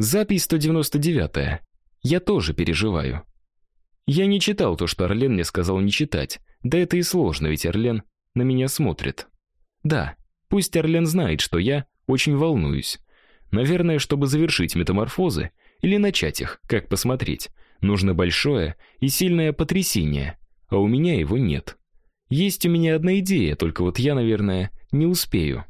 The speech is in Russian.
Запись 199. Я тоже переживаю. Я не читал то, что Орлен мне сказал не читать. Да это и сложно, ведь Орлен на меня смотрит. Да, пусть Орлен знает, что я очень волнуюсь. Наверное, чтобы завершить метаморфозы или начать их, как посмотреть, нужно большое и сильное потрясение, а у меня его нет. Есть у меня одна идея, только вот я, наверное, не успею.